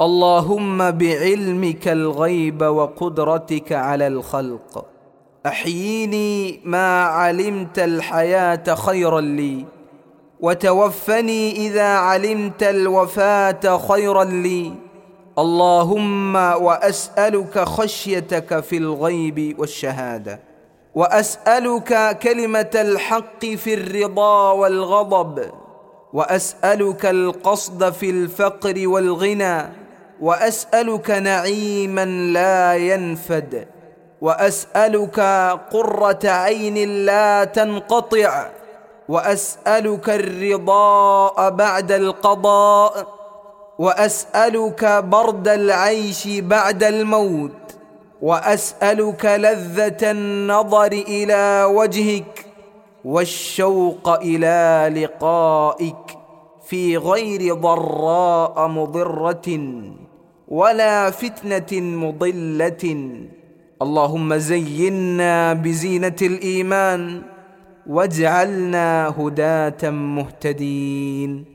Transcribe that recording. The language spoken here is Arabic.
اللهم بعلمك الغيب وقدرتك على الخلق. أحييني ما علمت الحياة خيرا لي وتوفني إذا علمت الوفاة خيرا لي. اللهم وأسألك خشيتك في الغيب والشهادة وأسألك كلمة الحق في الرضا والغضب وأسألك القصد في الفقر والغنى. وأسألك نعيما لا ينفد وأسألك قرة عين لا تنقطع وأسألك الرضاء بعد القضاء وأسألك برد العيش بعد الموت وأسألك لذة النظر إلى وجهك والشوق إلى لقائك في غير ضراء مضرة. ولا فتنة مضلة. اللهم زينا بزينة الإيمان واجعلنا هداة مهتدين.